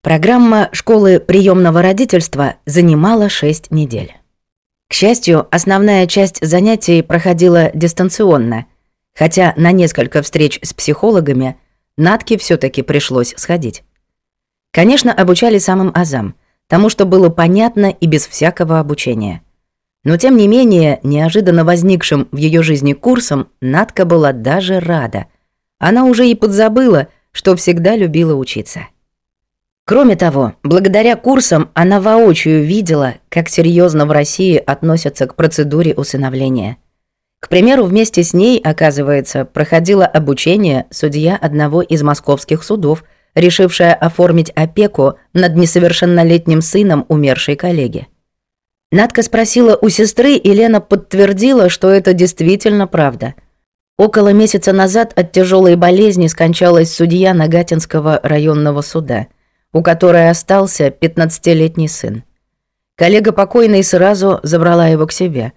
Программа школы приемного родительства занимала 6 недель. К счастью, основная часть занятий проходила дистанционно, хотя на несколько встреч с психологами Натке все таки пришлось сходить. Конечно, обучали самым азам, тому, что было понятно и без всякого обучения. Но тем не менее, неожиданно возникшим в ее жизни курсом Натка была даже рада. Она уже и подзабыла, что всегда любила учиться. Кроме того, благодаря курсам она воочию видела, как серьезно в России относятся к процедуре усыновления. К примеру, вместе с ней, оказывается, проходило обучение судья одного из московских судов, решившая оформить опеку над несовершеннолетним сыном умершей коллеги. Надка спросила у сестры, и Лена подтвердила, что это действительно правда. Около месяца назад от тяжелой болезни скончалась судья Нагатинского районного суда – у которой остался 15-летний сын. Коллега покойной сразу забрала его к себе.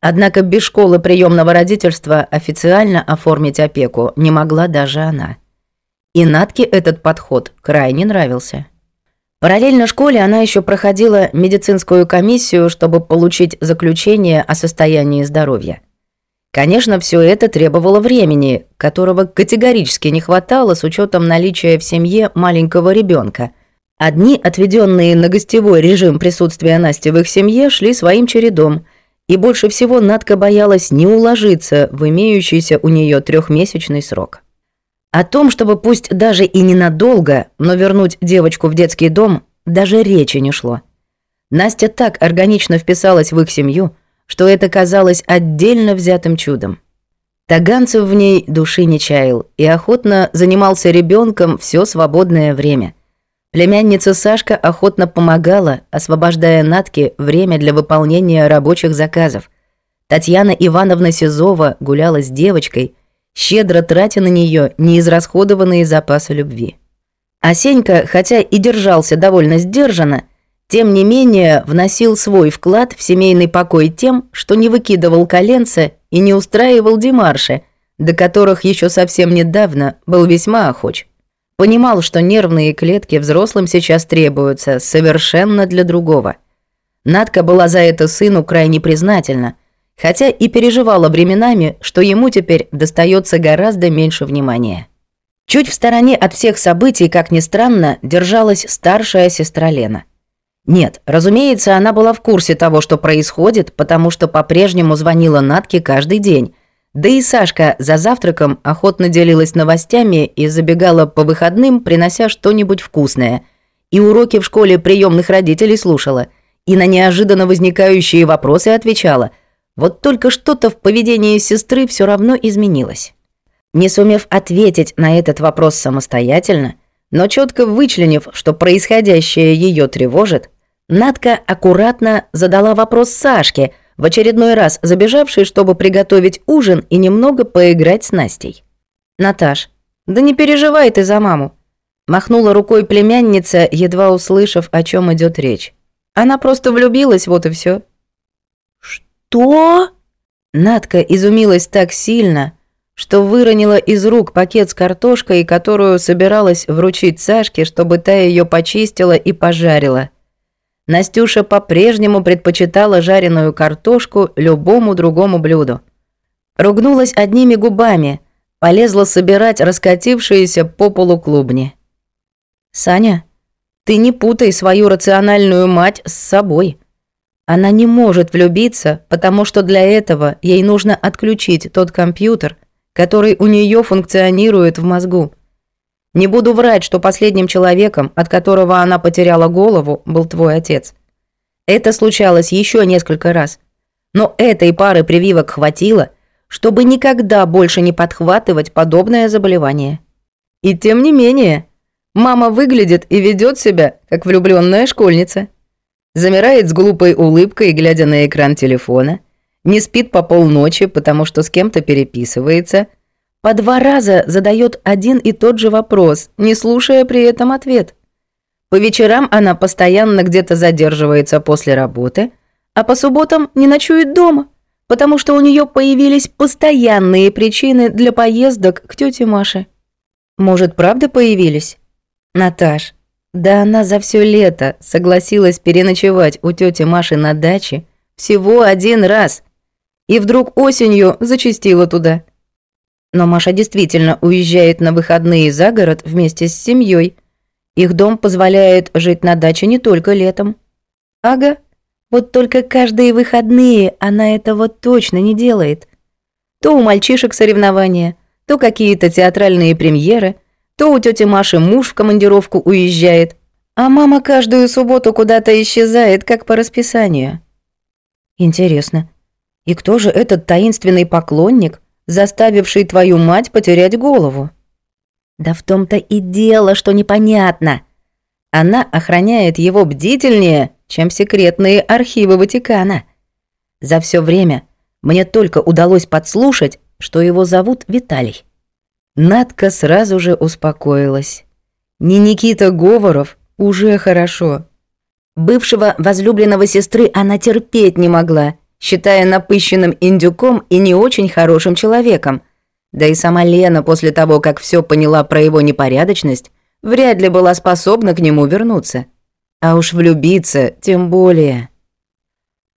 Однако без школы приемного родительства официально оформить опеку не могла даже она. И Натке этот подход крайне нравился. Параллельно школе она еще проходила медицинскую комиссию, чтобы получить заключение о состоянии здоровья. Конечно, все это требовало времени, которого категорически не хватало с учетом наличия в семье маленького ребенка. Одни, отведенные на гостевой режим присутствия Насти в их семье, шли своим чередом, и больше всего Надка боялась не уложиться в имеющийся у нее трехмесячный срок. О том, чтобы пусть даже и ненадолго, но вернуть девочку в детский дом, даже речи не шло. Настя так органично вписалась в их семью – что это казалось отдельно взятым чудом. Таганцев в ней души не чаял и охотно занимался ребенком все свободное время. Племянница Сашка охотно помогала, освобождая Натке время для выполнения рабочих заказов. Татьяна Ивановна Сизова гуляла с девочкой, щедро тратя на нее неизрасходованные запасы любви. А Сенька, хотя и держался довольно сдержанно, тем не менее, вносил свой вклад в семейный покой тем, что не выкидывал коленца и не устраивал демарши, до которых еще совсем недавно был весьма охоч. Понимал, что нервные клетки взрослым сейчас требуются совершенно для другого. Надка была за это сыну крайне признательна, хотя и переживала временами, что ему теперь достается гораздо меньше внимания. Чуть в стороне от всех событий, как ни странно, держалась старшая сестра Лена. Нет, разумеется, она была в курсе того, что происходит, потому что по-прежнему звонила Натке каждый день. Да и Сашка за завтраком охотно делилась новостями и забегала по выходным, принося что-нибудь вкусное. И уроки в школе приемных родителей слушала, и на неожиданно возникающие вопросы отвечала. Вот только что-то в поведении сестры все равно изменилось. Не сумев ответить на этот вопрос самостоятельно, но четко вычленив, что происходящее ее тревожит, Надка аккуратно задала вопрос Сашке, в очередной раз забежавшей, чтобы приготовить ужин и немного поиграть с Настей. «Наташ, да не переживай ты за маму», махнула рукой племянница, едва услышав, о чем идет речь. «Она просто влюбилась, вот и все. «Что?» Надка изумилась так сильно, что выронила из рук пакет с картошкой, которую собиралась вручить Сашке, чтобы та ее почистила и пожарила. Настюша по-прежнему предпочитала жареную картошку любому другому блюду. Ругнулась одними губами, полезла собирать раскатившиеся по полу клубни. «Саня, ты не путай свою рациональную мать с собой. Она не может влюбиться, потому что для этого ей нужно отключить тот компьютер, который у нее функционирует в мозгу. Не буду врать, что последним человеком, от которого она потеряла голову, был твой отец. Это случалось еще несколько раз. Но этой пары прививок хватило, чтобы никогда больше не подхватывать подобное заболевание. И тем не менее, мама выглядит и ведет себя, как влюбленная школьница. Замирает с глупой улыбкой, глядя на экран телефона – не спит по полночи, потому что с кем-то переписывается, по два раза задает один и тот же вопрос, не слушая при этом ответ. По вечерам она постоянно где-то задерживается после работы, а по субботам не ночует дома, потому что у нее появились постоянные причины для поездок к тете Маше. Может, правда появились? Наташ, Да она за все лето согласилась переночевать у тети Маши на даче всего один раз. И вдруг осенью зачастила туда. Но Маша действительно уезжает на выходные за город вместе с семьей. Их дом позволяет жить на даче не только летом. Ага, вот только каждые выходные она этого точно не делает. То у мальчишек соревнования, то какие-то театральные премьеры, то у тети Маши муж в командировку уезжает, а мама каждую субботу куда-то исчезает, как по расписанию. Интересно, и кто же этот таинственный поклонник, заставивший твою мать потерять голову? Да в том-то и дело, что непонятно. Она охраняет его бдительнее, чем секретные архивы Ватикана. За все время мне только удалось подслушать, что его зовут Виталий. Надка сразу же успокоилась. Не Никита Говоров уже хорошо. Бывшего возлюбленного сестры она терпеть не могла, считая напыщенным индюком и не очень хорошим человеком. Да и сама Лена после того, как все поняла про его непорядочность, вряд ли была способна к нему вернуться. А уж влюбиться тем более.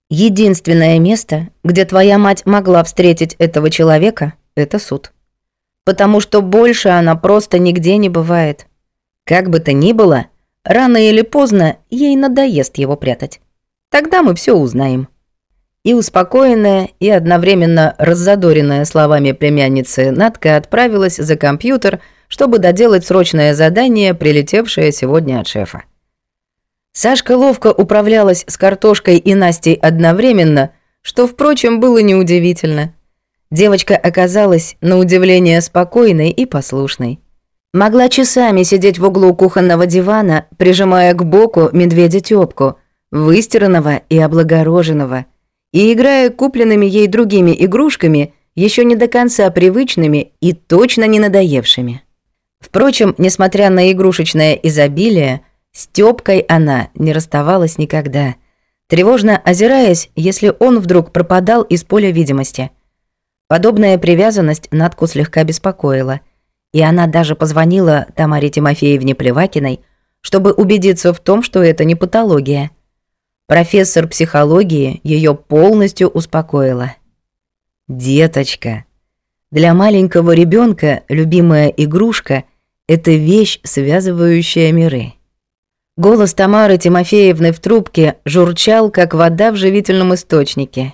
Единственное место, где твоя мать могла встретить этого человека, это суд. Потому что больше она просто нигде не бывает. Как бы то ни было, рано или поздно ей надоест его прятать. Тогда мы все узнаем. И успокоенная, и одновременно раззадоренная словами племянницы Натка отправилась за компьютер, чтобы доделать срочное задание, прилетевшее сегодня от шефа. Сашка ловко управлялась с картошкой и Настей одновременно, что, впрочем, было неудивительно. Девочка оказалась, на удивление, спокойной и послушной. Могла часами сидеть в углу кухонного дивана, прижимая к боку медведя тёпку, выстиранного и облагороженного, и играя купленными ей другими игрушками, еще не до конца привычными и точно не надоевшими. Впрочем, несмотря на игрушечное изобилие, с Тёпкой она не расставалась никогда, тревожно озираясь, если он вдруг пропадал из поля видимости. Подобная привязанность Натку слегка беспокоила, и она даже позвонила Тамаре Тимофеевне Плевакиной, чтобы убедиться в том, что это не патология. Профессор психологии ее полностью успокоила. «Деточка, для маленького ребенка любимая игрушка — это вещь, связывающая миры». Голос Тамары Тимофеевны в трубке журчал, как вода в живительном источнике.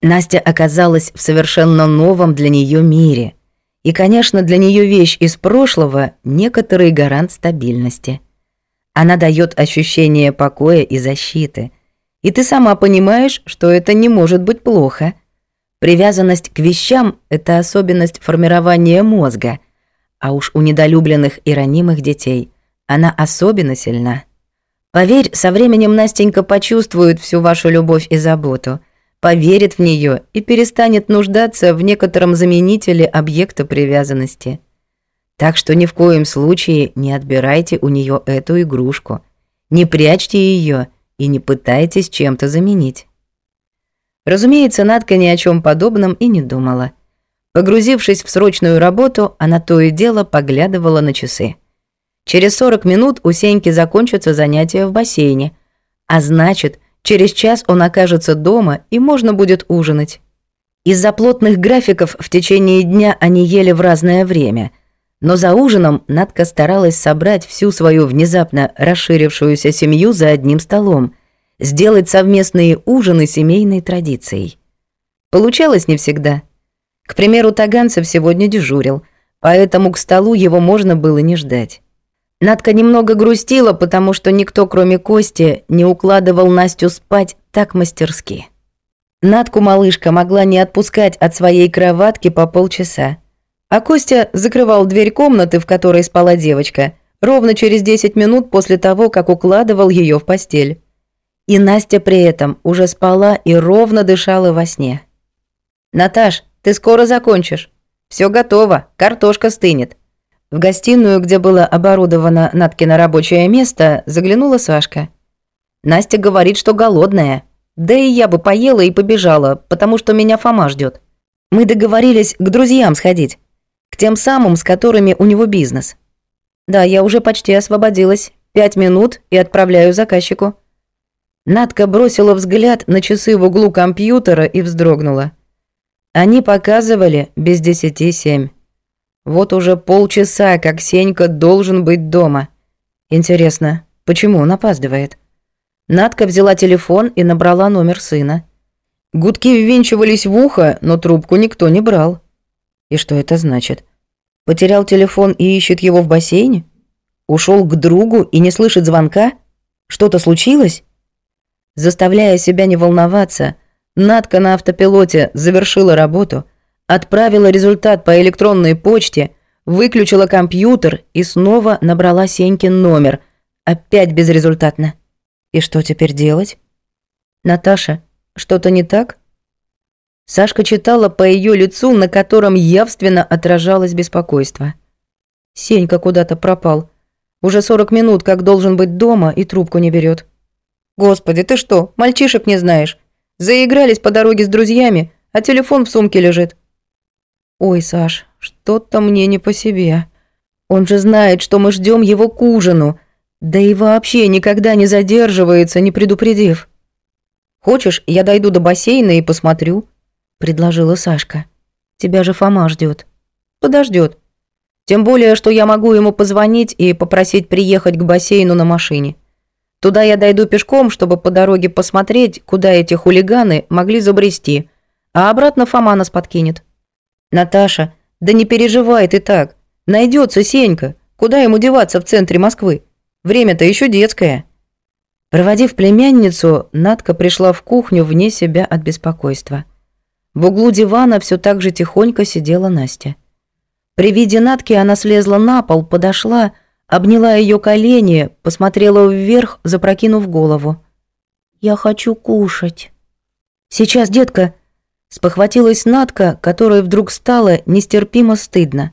Настя оказалась в совершенно новом для нее мире. И, конечно, для нее вещь из прошлого – некоторый гарант стабильности. Она дает ощущение покоя и защиты. И ты сама понимаешь, что это не может быть плохо. Привязанность к вещам – это особенность формирования мозга. А уж у недолюбленных и ранимых детей – она особенно сильна. Поверь, со временем Настенька почувствует всю вашу любовь и заботу, поверит в нее и перестанет нуждаться в некотором заменителе объекта привязанности. Так что ни в коем случае не отбирайте у нее эту игрушку, не прячьте ее и не пытайтесь чем-то заменить. Разумеется, Надка ни о чем подобном и не думала. Погрузившись в срочную работу, она то и дело поглядывала на часы. Через 40 минут у Сеньки закончатся занятия в бассейне, а значит, через час он окажется дома и можно будет ужинать. Из-за плотных графиков в течение дня они ели в разное время, но за ужином Надка старалась собрать всю свою внезапно расширившуюся семью за одним столом, сделать совместные ужины семейной традицией. Получалось не всегда. К примеру, Таганцев сегодня дежурил, поэтому к столу его можно было не ждать. Надка немного грустила, потому что никто, кроме Кости, не укладывал Настю спать так мастерски. Надку малышка могла не отпускать от своей кроватки по полчаса. А Костя закрывал дверь комнаты, в которой спала девочка, ровно через 10 минут после того, как укладывал ее в постель. И Настя при этом уже спала и ровно дышала во сне. «Наташ, ты скоро закончишь. Все готово, картошка стынет», в гостиную, где было оборудовано Наткино рабочее место, заглянула Сашка. Настя говорит, что голодная. Да и я бы поела и побежала, потому что меня Фома ждет. Мы договорились к друзьям сходить. К тем самым, с которыми у него бизнес. Да, я уже почти освободилась. Пять минут и отправляю заказчику». Надка бросила взгляд на часы в углу компьютера и вздрогнула. Они показывали без десяти семь. Вот уже полчаса, как Сенька должен быть дома. Интересно, почему он опаздывает? Надка взяла телефон и набрала номер сына. Гудки ввинчивались в ухо, но трубку никто не брал. И что это значит? Потерял телефон и ищет его в бассейне? Ушел к другу и не слышит звонка? Что-то случилось? Заставляя себя не волноваться, Надка на автопилоте завершила работу, отправила результат по электронной почте, выключила компьютер и снова набрала Сенькин номер. Опять безрезультатно. И что теперь делать? Наташа, что-то не так? Сашка читала по ее лицу, на котором явственно отражалось беспокойство. Сенька куда-то пропал. Уже 40 минут, как должен быть дома, и трубку не берет. Господи, ты что, мальчишек не знаешь? Заигрались по дороге с друзьями, а телефон в сумке лежит. Ой, Саш, что-то мне не по себе. Он же знает, что мы ждем его к ужину. Да и вообще никогда не задерживается, не предупредив. Хочешь, я дойду до бассейна и посмотрю? Предложила Сашка. Тебя же Фома ждет. Подождет. Тем более, что я могу ему позвонить и попросить приехать к бассейну на машине. Туда я дойду пешком, чтобы по дороге посмотреть, куда эти хулиганы могли забрести, а обратно Фома нас подкинет. Наташа, да не переживай ты так. Найдется Сенька. Куда ему деваться в центре Москвы? Время-то еще детское. Проводив племянницу, Надка пришла в кухню вне себя от беспокойства. В углу дивана все так же тихонько сидела Настя. При виде Натки она слезла на пол, подошла, обняла ее колени, посмотрела вверх, запрокинув голову. «Я хочу кушать». «Сейчас, детка», — спохватилась Натка, которой вдруг стало нестерпимо стыдно.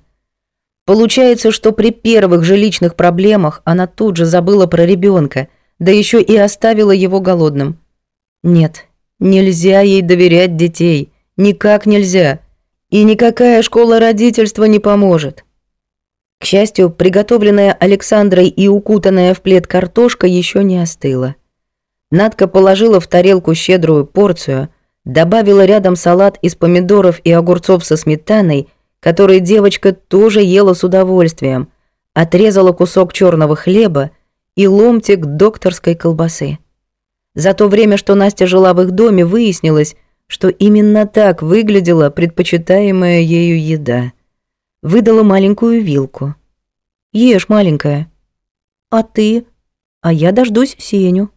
Получается, что при первых же личных проблемах она тут же забыла про ребенка, да еще и оставила его голодным. Нет, нельзя ей доверять детей, никак нельзя. И никакая школа родительства не поможет. К счастью, приготовленная Александрой и укутанная в плед картошка еще не остыла. Надка положила в тарелку щедрую порцию, добавила рядом салат из помидоров и огурцов со сметаной, который девочка тоже ела с удовольствием, отрезала кусок черного хлеба и ломтик докторской колбасы. За то время, что Настя жила в их доме, выяснилось, что именно так выглядела предпочитаемая ею еда – выдала маленькую вилку. «Ешь, маленькая». «А ты?» «А я дождусь Сеню».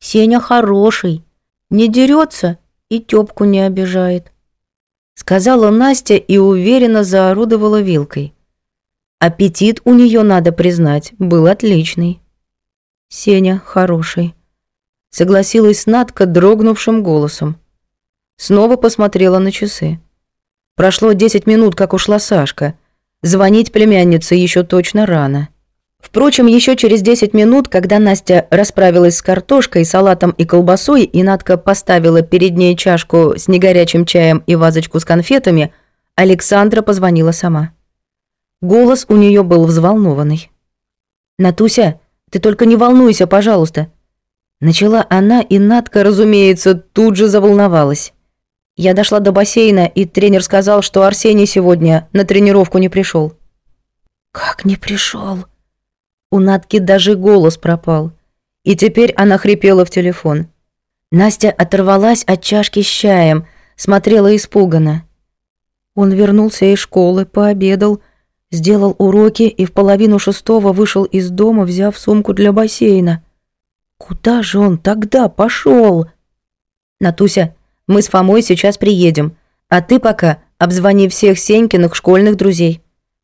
«Сеня хороший, не дерется и тёпку не обижает», сказала Настя и уверенно заорудовала вилкой. Аппетит у нее, надо признать, был отличный. Сеня хороший. Согласилась Надка дрогнувшим голосом. Снова посмотрела на часы. Прошло 10 минут, как ушла Сашка. Звонить племяннице еще точно рано. Впрочем, еще через 10 минут, когда Настя расправилась с картошкой, салатом и колбасой, и Надка поставила перед ней чашку с негорячим чаем и вазочку с конфетами, Александра позвонила сама. Голос у нее был взволнованный. «Натуся, ты только не волнуйся, пожалуйста». Начала она, и Надка, разумеется, тут же заволновалась. Я дошла до бассейна, и тренер сказал, что Арсений сегодня на тренировку не пришел. Как не пришел? У Натки даже голос пропал. И теперь она хрипела в телефон. Настя оторвалась от чашки с чаем, смотрела испуганно. Он вернулся из школы, пообедал, сделал уроки и в половину шестого вышел из дома, взяв сумку для бассейна. Куда же он тогда пошел? Натуся, мы с Фомой сейчас приедем, а ты пока обзвони всех Сенькиных школьных друзей.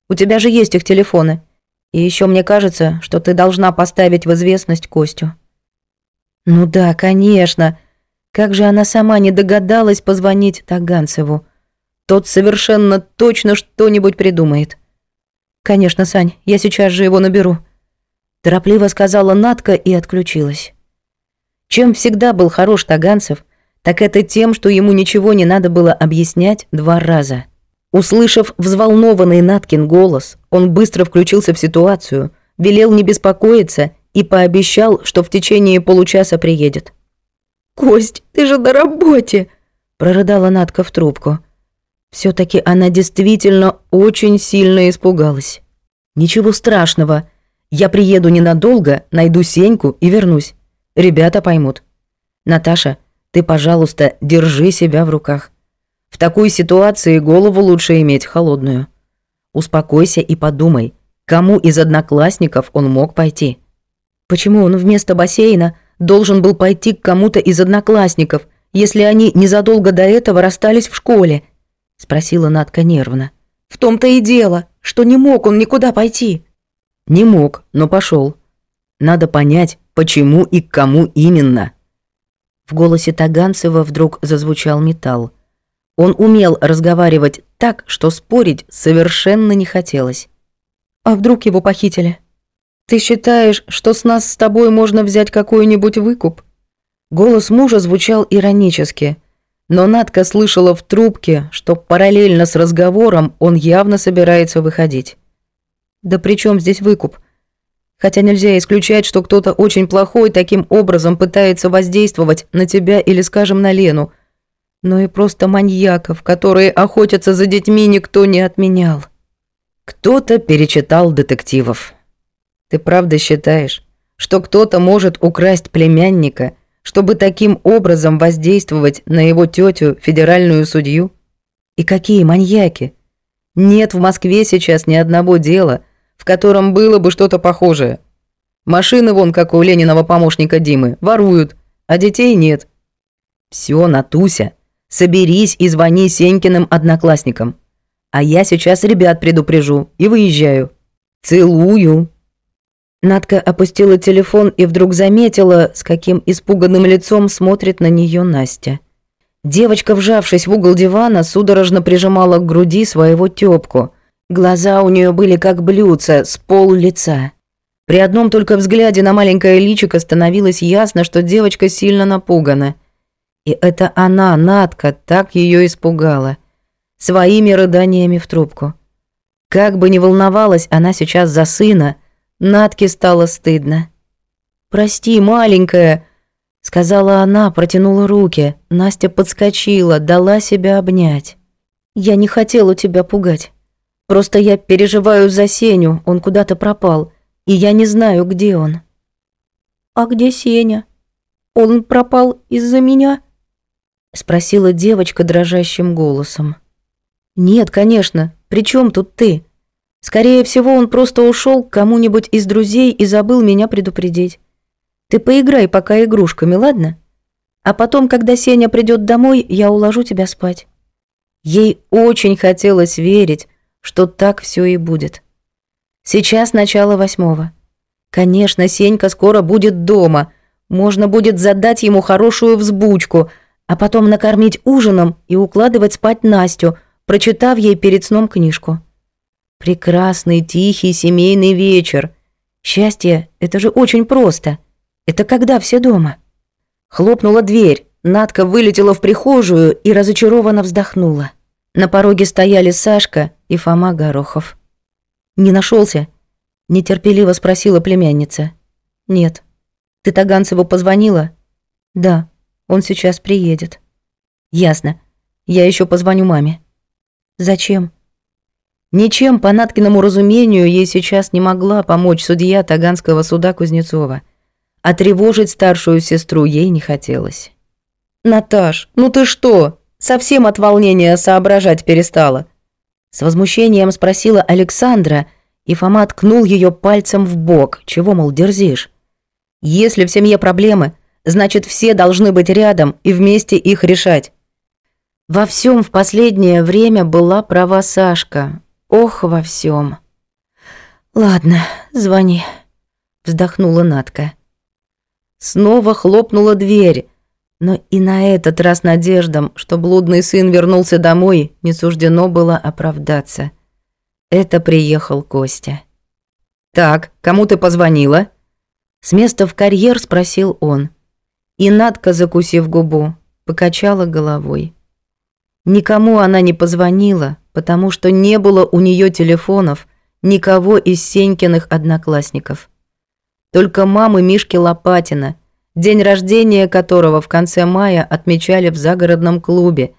У тебя же есть их телефоны. И еще мне кажется, что ты должна поставить в известность Костю». «Ну да, конечно. Как же она сама не догадалась позвонить Таганцеву? Тот совершенно точно что-нибудь придумает». «Конечно, Сань, я сейчас же его наберу», – торопливо сказала Натка и отключилась. Чем всегда был хорош Таганцев – так это тем, что ему ничего не надо было объяснять два раза. Услышав взволнованный Наткин голос, он быстро включился в ситуацию, велел не беспокоиться и пообещал, что в течение получаса приедет. «Кость, ты же на работе!» – прорыдала Надка в трубку. все таки она действительно очень сильно испугалась. «Ничего страшного. Я приеду ненадолго, найду Сеньку и вернусь. Ребята поймут. Наташа, ты, пожалуйста, держи себя в руках. В такой ситуации голову лучше иметь холодную. Успокойся и подумай, кому из одноклассников он мог пойти. Почему он вместо бассейна должен был пойти к кому-то из одноклассников, если они незадолго до этого расстались в школе? Спросила Надка нервно. В том-то и дело, что не мог он никуда пойти. Не мог, но пошел. Надо понять, почему и к кому именно. В голосе Таганцева вдруг зазвучал металл. Он умел разговаривать так, что спорить совершенно не хотелось. «А вдруг его похитили? Ты считаешь, что с нас с тобой можно взять какой-нибудь выкуп?» Голос мужа звучал иронически, но Надка слышала в трубке, что параллельно с разговором он явно собирается выходить. «Да при чем здесь выкуп?» Хотя нельзя исключать, что кто-то очень плохой таким образом пытается воздействовать на тебя или, скажем, на Лену. Но и просто маньяков, которые охотятся за детьми, никто не отменял. Кто-то перечитал детективов. Ты правда считаешь, что кто-то может украсть племянника, чтобы таким образом воздействовать на его тетю, федеральную судью? И какие маньяки? Нет в Москве сейчас ни одного дела – в котором было бы что-то похожее. Машины вон, как у Лениного помощника Димы, воруют, а детей нет. Все, Натуся, соберись и звони Сенькиным одноклассникам. А я сейчас ребят предупрежу и выезжаю. Целую. Надка опустила телефон и вдруг заметила, с каким испуганным лицом смотрит на нее Настя. Девочка, вжавшись в угол дивана, судорожно прижимала к груди своего тёпку – Глаза у нее были как блюдца, с пол лица. При одном только взгляде на маленькое личико становилось ясно, что девочка сильно напугана. И это она, Натка, так ее испугала. Своими рыданиями в трубку. Как бы ни волновалась она сейчас за сына, Натке стало стыдно. «Прости, маленькая», — сказала она, протянула руки. Настя подскочила, дала себя обнять. «Я не хотела тебя пугать. Просто я переживаю за Сеню, он куда-то пропал, и я не знаю, где он». «А где Сеня? Он пропал из-за меня?» Спросила девочка дрожащим голосом. «Нет, конечно, при чем тут ты? Скорее всего, он просто ушел к кому-нибудь из друзей и забыл меня предупредить. Ты поиграй пока игрушками, ладно? А потом, когда Сеня придет домой, я уложу тебя спать». Ей очень хотелось верить, что так все и будет. Сейчас начало восьмого. Конечно, Сенька скоро будет дома. Можно будет задать ему хорошую взбучку, а потом накормить ужином и укладывать спать Настю, прочитав ей перед сном книжку. Прекрасный, тихий семейный вечер. Счастье — это же очень просто. Это когда все дома. Хлопнула дверь. Надка вылетела в прихожую и разочарованно вздохнула. На пороге стояли Сашка и Фома Горохов. «Не нашелся? нетерпеливо спросила племянница. «Нет». «Ты Таганцеву позвонила?» «Да, он сейчас приедет». «Ясно. Я еще позвоню маме». «Зачем?» Ничем, по Наткиному разумению, ей сейчас не могла помочь судья Таганского суда Кузнецова. А тревожить старшую сестру ей не хотелось. «Наташ, ну ты что?» Совсем от волнения соображать перестала. С возмущением спросила Александра, и Фома ткнул ее пальцем в бок, чего, мол, дерзишь. Если в семье проблемы, значит, все должны быть рядом и вместе их решать. Во всем в последнее время была права Сашка. Ох, во всем. Ладно, звони, вздохнула Натка. Снова хлопнула дверь, но и на этот раз надеждам, что блудный сын вернулся домой, не суждено было оправдаться. Это приехал Костя. «Так, кому ты позвонила?» С места в карьер спросил он. И Надка, закусив губу, покачала головой. Никому она не позвонила, потому что не было у нее телефонов никого из Сенькиных одноклассников. Только мамы Мишки Лопатина, день рождения которого в конце мая отмечали в загородном клубе.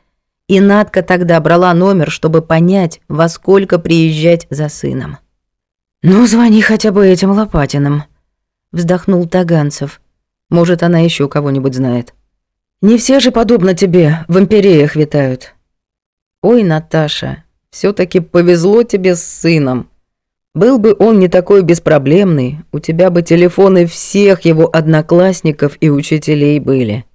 И Надка тогда брала номер, чтобы понять, во сколько приезжать за сыном. «Ну, звони хотя бы этим Лопатинам», — вздохнул Таганцев. «Может, она еще кого-нибудь знает». «Не все же, подобно тебе, в империях витают». «Ой, Наташа, все таки повезло тебе с сыном. Был бы он не такой беспроблемный, у тебя бы телефоны всех его одноклассников и учителей были».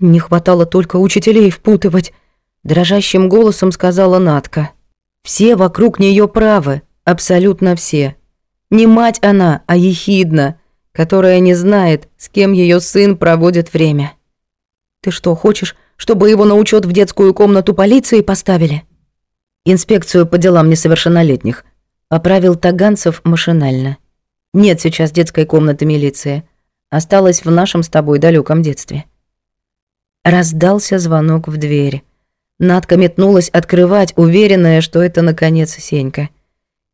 «Не хватало только учителей впутывать», — дрожащим голосом сказала Натка. «Все вокруг нее правы, абсолютно все. Не мать она, а ехидна, которая не знает, с кем ее сын проводит время». «Ты что, хочешь, чтобы его на учет в детскую комнату полиции поставили?» «Инспекцию по делам несовершеннолетних», — поправил Таганцев машинально. «Нет сейчас детской комнаты милиции. Осталась в нашем с тобой далеком детстве». Раздался звонок в дверь. Надка метнулась открывать, уверенная, что это, наконец, Сенька.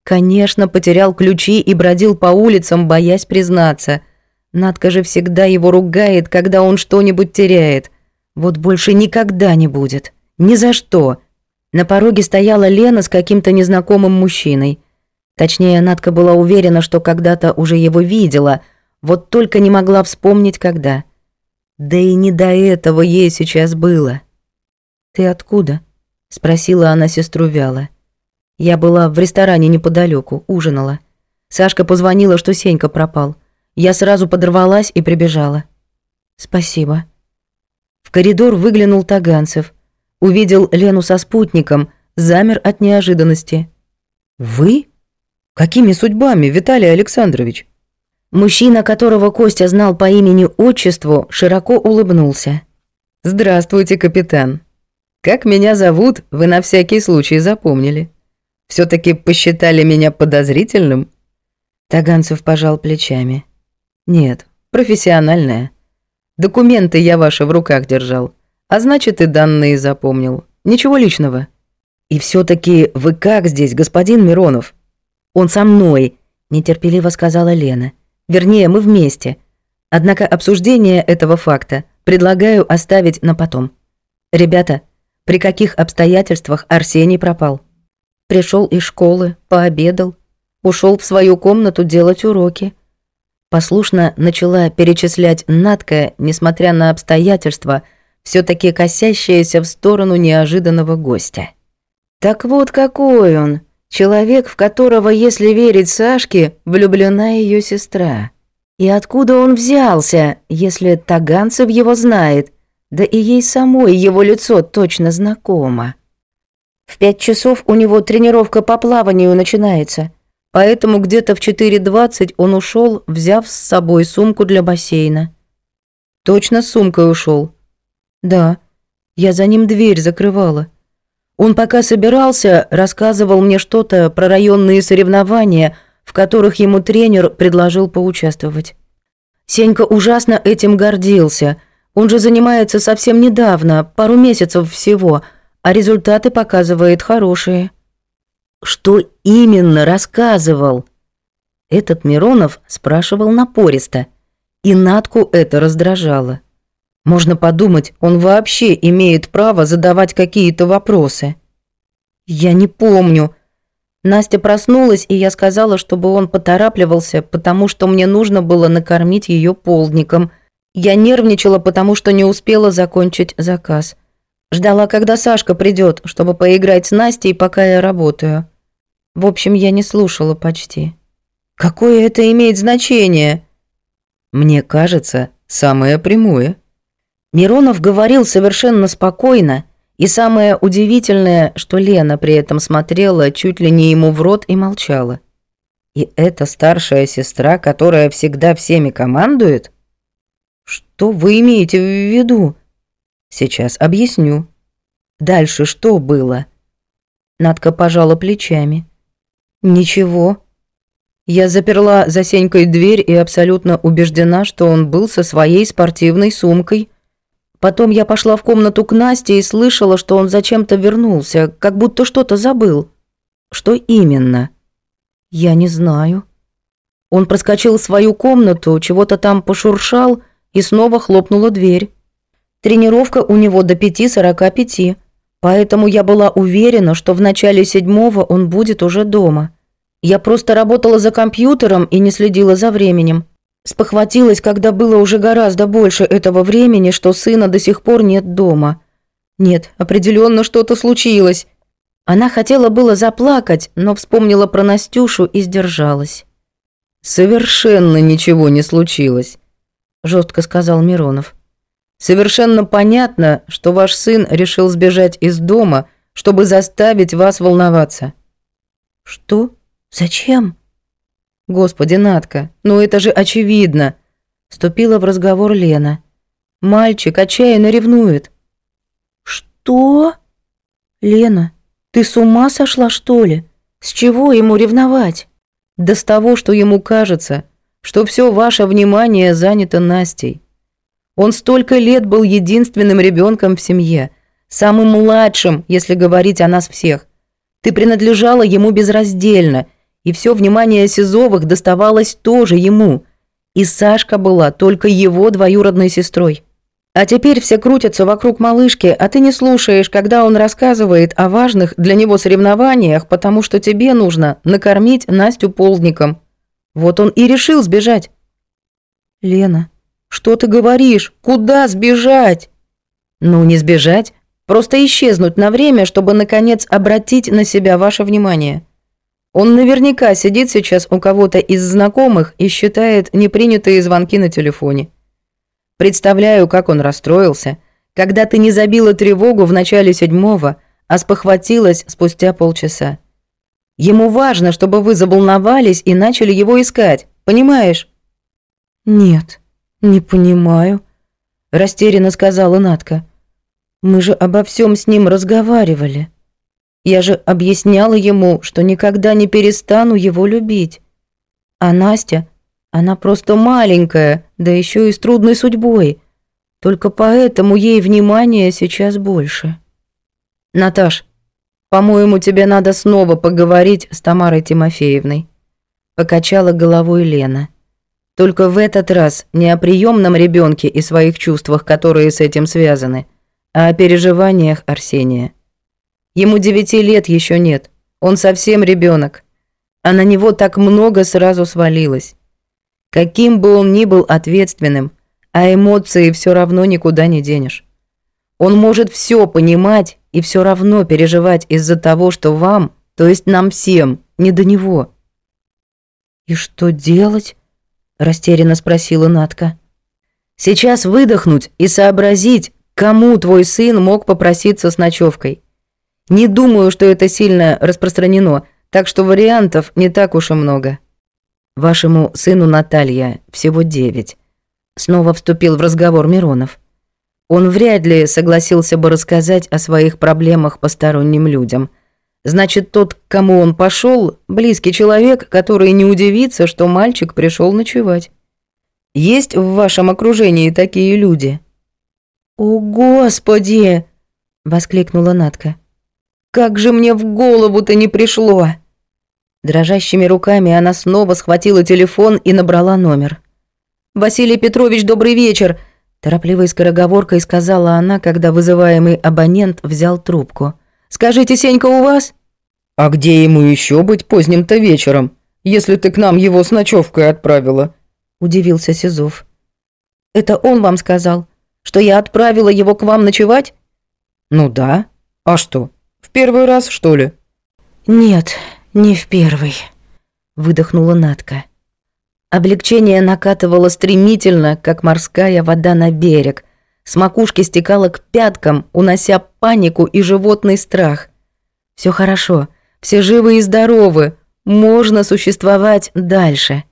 Конечно, потерял ключи и бродил по улицам, боясь признаться. Надка же всегда его ругает, когда он что-нибудь теряет. Вот больше никогда не будет. Ни за что. На пороге стояла Лена с каким-то незнакомым мужчиной. Точнее, Надка была уверена, что когда-то уже его видела, вот только не могла вспомнить, когда. Да и не до этого ей сейчас было. «Ты откуда?» — спросила она сестру вяло. «Я была в ресторане неподалеку, ужинала. Сашка позвонила, что Сенька пропал. Я сразу подорвалась и прибежала». «Спасибо», в коридор выглянул Таганцев. Увидел Лену со спутником, замер от неожиданности. «Вы? Какими судьбами, Виталий Александрович?» Мужчина, которого Костя знал по имени-отчеству, широко улыбнулся. «Здравствуйте, капитан. Как меня зовут, вы на всякий случай запомнили. все таки посчитали меня подозрительным?» Таганцев пожал плечами. «Нет, профессиональная. Документы я ваши в руках держал, а значит и данные запомнил. Ничего личного. И все таки вы как здесь, господин Миронов? Он со мной, нетерпеливо сказала Лена. Вернее, мы вместе. Однако обсуждение этого факта предлагаю оставить на потом. Ребята, при каких обстоятельствах Арсений пропал? Пришел из школы, пообедал, ушел в свою комнату делать уроки. Послушно начала перечислять Надка, несмотря на обстоятельства, все таки косящаяся в сторону неожиданного гостя. Так вот какой он, человек, в которого, если верить Сашке, влюблена ее сестра. И откуда он взялся, если Таганцев его знает, да и ей самой его лицо точно знакомо. В пять часов у него тренировка по плаванию начинается — Поэтому где-то в 4.20 он ушел, взяв с собой сумку для бассейна. Точно с сумкой ушел. Да, я за ним дверь закрывала. Он пока собирался, рассказывал мне что-то про районные соревнования, в которых ему тренер предложил поучаствовать. Сенька ужасно этим гордился. Он же занимается совсем недавно, пару месяцев всего, а результаты показывает хорошие. Что именно рассказывал? Этот Миронов спрашивал напористо, и Натку это раздражало. Можно подумать, он вообще имеет право задавать какие-то вопросы. Я не помню. Настя проснулась, и я сказала, чтобы он поторапливался, потому что мне нужно было накормить ее полдником. Я нервничала, потому что не успела закончить заказ. Ждала, когда Сашка придет, чтобы поиграть с Настей, пока я работаю. В общем, я не слушала почти. Какое это имеет значение? Мне кажется, самое прямое. Миронов говорил совершенно спокойно, и самое удивительное, что Лена при этом смотрела чуть ли не ему в рот и молчала. И это старшая сестра, которая всегда всеми командует? Что вы имеете в виду? Сейчас объясню. Дальше что было? Надка пожала плечами. Ничего. Я заперла за Сенькой дверь и абсолютно убеждена, что он был со своей спортивной сумкой. Потом я пошла в комнату к Насте и слышала, что он зачем-то вернулся, как будто что-то забыл. Что именно? Я не знаю. Он проскочил в свою комнату, чего-то там пошуршал и снова хлопнула дверь. Тренировка у него до пяти сорока пяти, поэтому я была уверена, что в начале седьмого он будет уже дома. Я просто работала за компьютером и не следила за временем. Спохватилась, когда было уже гораздо больше этого времени, что сына до сих пор нет дома. Нет, определенно что-то случилось. Она хотела было заплакать, но вспомнила про Настюшу и сдержалась. «Совершенно ничего не случилось», – жестко сказал Миронов. «Совершенно понятно, что ваш сын решил сбежать из дома, чтобы заставить вас волноваться». «Что? Зачем?» «Господи, Натка, ну это же очевидно!» Вступила в разговор Лена. «Мальчик отчаянно ревнует». «Что? Лена, ты с ума сошла, что ли? С чего ему ревновать?» Да с того, что ему кажется, что все ваше внимание занято Настей. Он столько лет был единственным ребенком в семье, самым младшим, если говорить о нас всех. Ты принадлежала ему безраздельно, и все внимание Сизовых доставалось тоже ему. И Сашка была только его двоюродной сестрой. А теперь все крутятся вокруг малышки, а ты не слушаешь, когда он рассказывает о важных для него соревнованиях, потому что тебе нужно накормить Настю полдником. Вот он и решил сбежать. Лена, что ты говоришь? Куда сбежать? Ну, не сбежать, просто исчезнуть на время, чтобы наконец обратить на себя ваше внимание. Он наверняка сидит сейчас у кого-то из знакомых и считает непринятые звонки на телефоне. Представляю, как он расстроился, когда ты не забила тревогу в начале седьмого, а спохватилась спустя полчаса. Ему важно, чтобы вы заволновались и начали его искать, понимаешь? Нет, не понимаю, растерянно сказала Натка. Мы же обо всем с ним разговаривали. Я же объясняла ему, что никогда не перестану его любить. А Настя она просто маленькая, да еще и с трудной судьбой. Только поэтому ей внимания сейчас больше. Наташ, по-моему, тебе надо снова поговорить с Тамарой Тимофеевной. Покачала головой Лена. Только в этот раз не о приемном ребенке и своих чувствах, которые с этим связаны, а о переживаниях Арсения. Ему девяти лет еще нет, он совсем ребенок, а на него так много сразу свалилось. Каким бы он ни был ответственным, а эмоции все равно никуда не денешь. Он может все понимать и все равно переживать из-за того, что вам, то есть нам всем, не до него. «И что делать?» – растерянно спросила Натка. «Сейчас выдохнуть и сообразить, кому твой сын мог попроситься с ночевкой. Не думаю, что это сильно распространено, так что вариантов не так уж и много». Вашему сыну Наталья всего девять. Снова вступил в разговор Миронов. Он вряд ли согласился бы рассказать о своих проблемах посторонним людям. Значит, тот, к кому он пошел, близкий человек, который не удивится, что мальчик пришел ночевать. Есть в вашем окружении такие люди? О, господи, воскликнула Натка. Как же мне в голову-то не пришло. Дрожащими руками она снова схватила телефон и набрала номер. «Василий Петрович, добрый вечер!» Торопливой скороговоркой сказала она, когда вызываемый абонент взял трубку. «Скажите, Сенька у вас?» «А где ему еще быть поздним-то вечером, если ты к нам его с ночевкой отправила?» Удивился Сизов. «Это он вам сказал, что я отправила его к вам ночевать?» «Ну да. А что, в первый раз, что ли?» «Нет, «Не в первый», — выдохнула Натка. Облегчение накатывало стремительно, как морская вода на берег. С макушки стекало к пяткам, унося панику и животный страх. Все хорошо, все живы и здоровы, можно существовать дальше.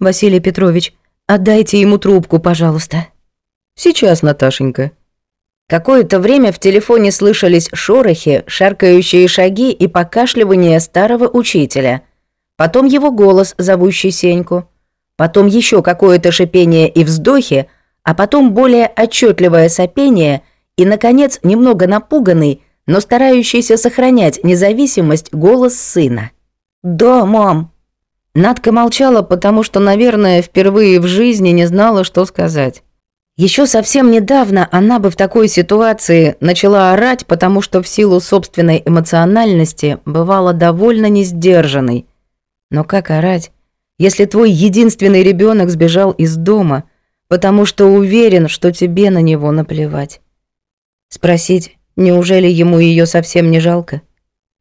Василий Петрович, отдайте ему трубку, пожалуйста. Сейчас, Наташенька. Какое-то время в телефоне слышались шорохи, шаркающие шаги и покашливание старого учителя. Потом его голос, зовущий Сеньку. Потом еще какое-то шипение и вздохи, а потом более отчетливое сопение и, наконец, немного напуганный, но старающийся сохранять независимость голос сына. «Да, мам». Надка молчала, потому что, наверное, впервые в жизни не знала, что сказать. Еще совсем недавно она бы в такой ситуации начала орать, потому что в силу собственной эмоциональности бывала довольно несдержанной. Но как орать, если твой единственный ребенок сбежал из дома, потому что уверен, что тебе на него наплевать? Спросить, неужели ему ее совсем не жалко?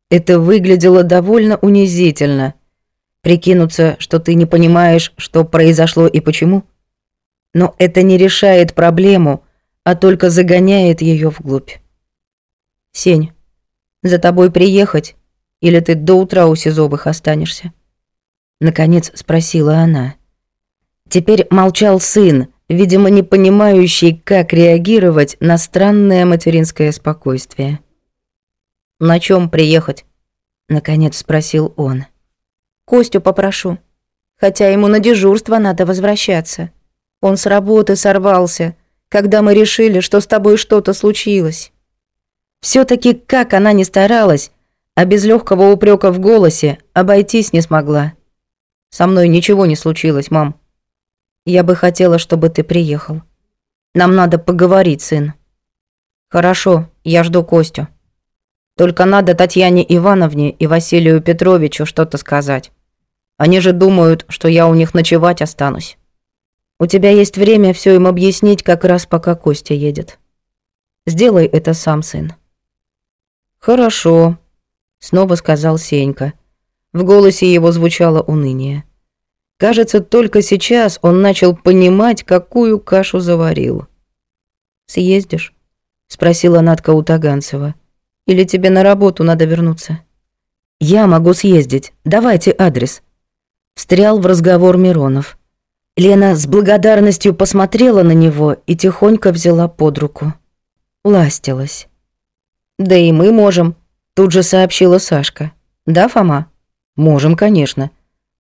Это выглядело довольно унизительно. Прикинуться, что ты не понимаешь, что произошло и почему? Но это не решает проблему, а только загоняет ее вглубь. Сень, за тобой приехать, или ты до утра у Сизовых останешься? Наконец спросила она. Теперь молчал сын, видимо, не понимающий, как реагировать на странное материнское спокойствие. «На чем приехать?» — наконец спросил он. «Костю попрошу. Хотя ему на дежурство надо возвращаться. Он с работы сорвался, когда мы решили, что с тобой что-то случилось». все таки как она не старалась, а без легкого упрека в голосе обойтись не смогла. «Со мной ничего не случилось, мам. Я бы хотела, чтобы ты приехал. Нам надо поговорить, сын». «Хорошо, я жду Костю». Только надо Татьяне Ивановне и Василию Петровичу что-то сказать. Они же думают, что я у них ночевать останусь. У тебя есть время все им объяснить, как раз пока Костя едет. Сделай это сам, сын. Хорошо, снова сказал Сенька. В голосе его звучало уныние. Кажется, только сейчас он начал понимать, какую кашу заварил. «Съездишь?» — спросила Надка у Таганцева. Или тебе на работу надо вернуться? Я могу съездить. Давайте адрес. Встрял в разговор Миронов. Лена с благодарностью посмотрела на него и тихонько взяла под руку. Ластилась. Да и мы можем, тут же сообщила Сашка. Да, Фома? Можем, конечно.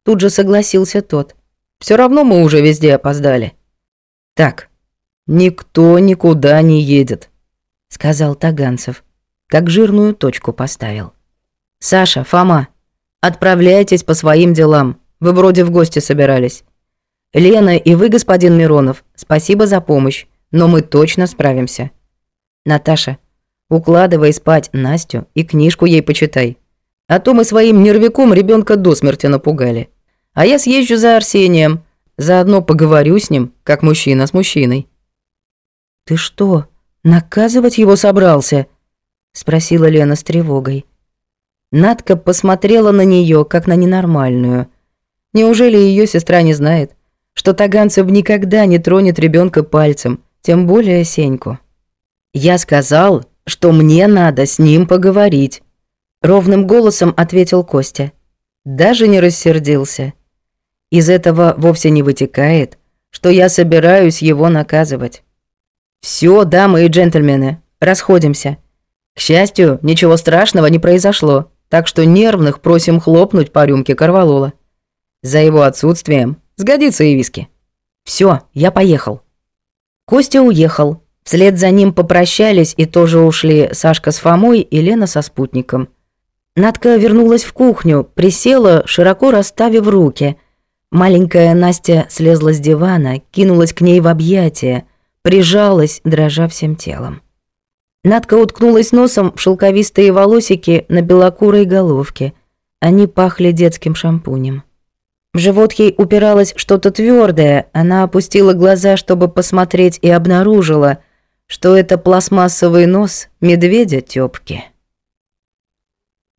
Тут же согласился тот. Все равно мы уже везде опоздали. Так, никто никуда не едет, сказал Таганцев как жирную точку поставил. «Саша, Фома, отправляйтесь по своим делам. Вы вроде в гости собирались. Лена и вы, господин Миронов, спасибо за помощь, но мы точно справимся. Наташа, укладывай спать Настю и книжку ей почитай. А то мы своим нервиком ребенка до смерти напугали. А я съезжу за Арсением, заодно поговорю с ним, как мужчина с мужчиной». «Ты что, наказывать его собрался?» спросила Лена с тревогой. Надка посмотрела на нее как на ненормальную. Неужели ее сестра не знает, что Таганцев никогда не тронет ребенка пальцем, тем более Сеньку? Я сказал, что мне надо с ним поговорить, ровным голосом ответил Костя. Даже не рассердился. Из этого вовсе не вытекает, что я собираюсь его наказывать. Все, дамы и джентльмены, расходимся. К счастью, ничего страшного не произошло, так что нервных просим хлопнуть по рюмке корвалола. За его отсутствием сгодится и виски. Все, я поехал. Костя уехал. Вслед за ним попрощались и тоже ушли Сашка с Фомой и Лена со спутником. Надка вернулась в кухню, присела, широко расставив руки. Маленькая Настя слезла с дивана, кинулась к ней в объятия, прижалась, дрожа всем телом. Надка уткнулась носом в шелковистые волосики на белокурой головке. Они пахли детским шампунем. В живот ей упиралось что-то твердое. Она опустила глаза, чтобы посмотреть, и обнаружила, что это пластмассовый нос медведя Тёпки.